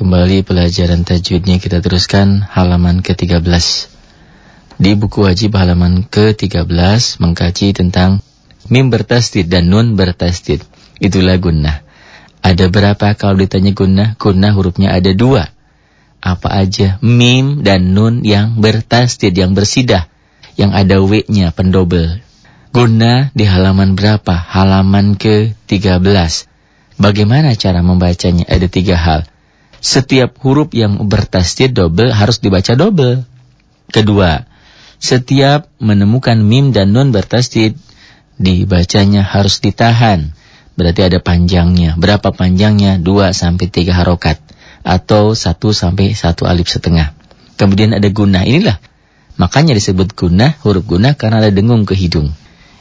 Kembali pelajaran tajwidnya kita teruskan halaman ke-13. Di buku wajib halaman ke-13 mengkaji tentang mim bertasdid dan nun bertasdid. Itulah gunnah. Ada berapa kalau ditanya gunnah? Gunnah hurufnya ada dua. Apa aja? Mim dan nun yang bertasdid, yang bersidah. Yang ada W-nya, pendobel. Gunnah di halaman berapa? Halaman ke-13. Bagaimana cara membacanya? Ada tiga hal setiap huruf yang bertasdid double harus dibaca double. Kedua, setiap menemukan mim dan nun bertasdid dibacanya harus ditahan. Berarti ada panjangnya. Berapa panjangnya? 2 sampai 3 harokat atau 1 sampai 1 alif setengah. Kemudian ada guna. Inilah makanya disebut guna, huruf guna karena ada dengung ke hidung.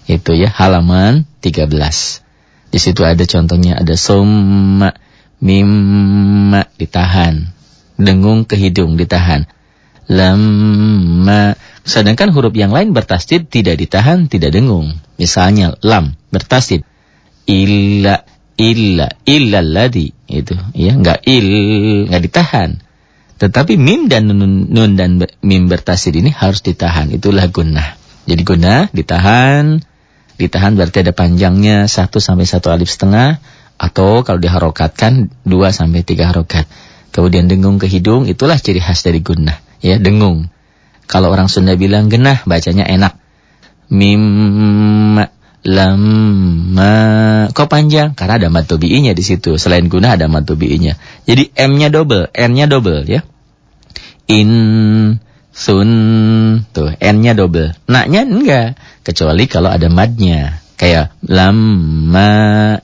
Itu ya halaman 13. Di situ ada contohnya ada summa ditahan. Dengung ke hidung ditahan. Lamma. Sedangkan huruf yang lain bertasdid tidak ditahan, tidak dengung. Misalnya lam bertasdid. Illa illa illa ladi itu ya enggak il enggak ditahan. Tetapi mim dan nun, nun dan mim bertasdid ini harus ditahan. Itulah gunnah. Jadi gunnah ditahan. Ditahan berarti ada panjangnya 1 sampai 1 alif setengah atau kalau diharokatkan 2 sampai 3 harokat. Kemudian dengung ke hidung itulah ciri khas dari gunnah, ya, dengung. Kalau orang Sunda bilang genah bacanya enak. Mim lam ma kok panjang karena ada matobi'inya di situ. Selain gunnah ada matobi'inya. Jadi M-nya double, N-nya double ya. In sun tuh N-nya double. Naknya enggak kecuali kalau ada madnya kayak lama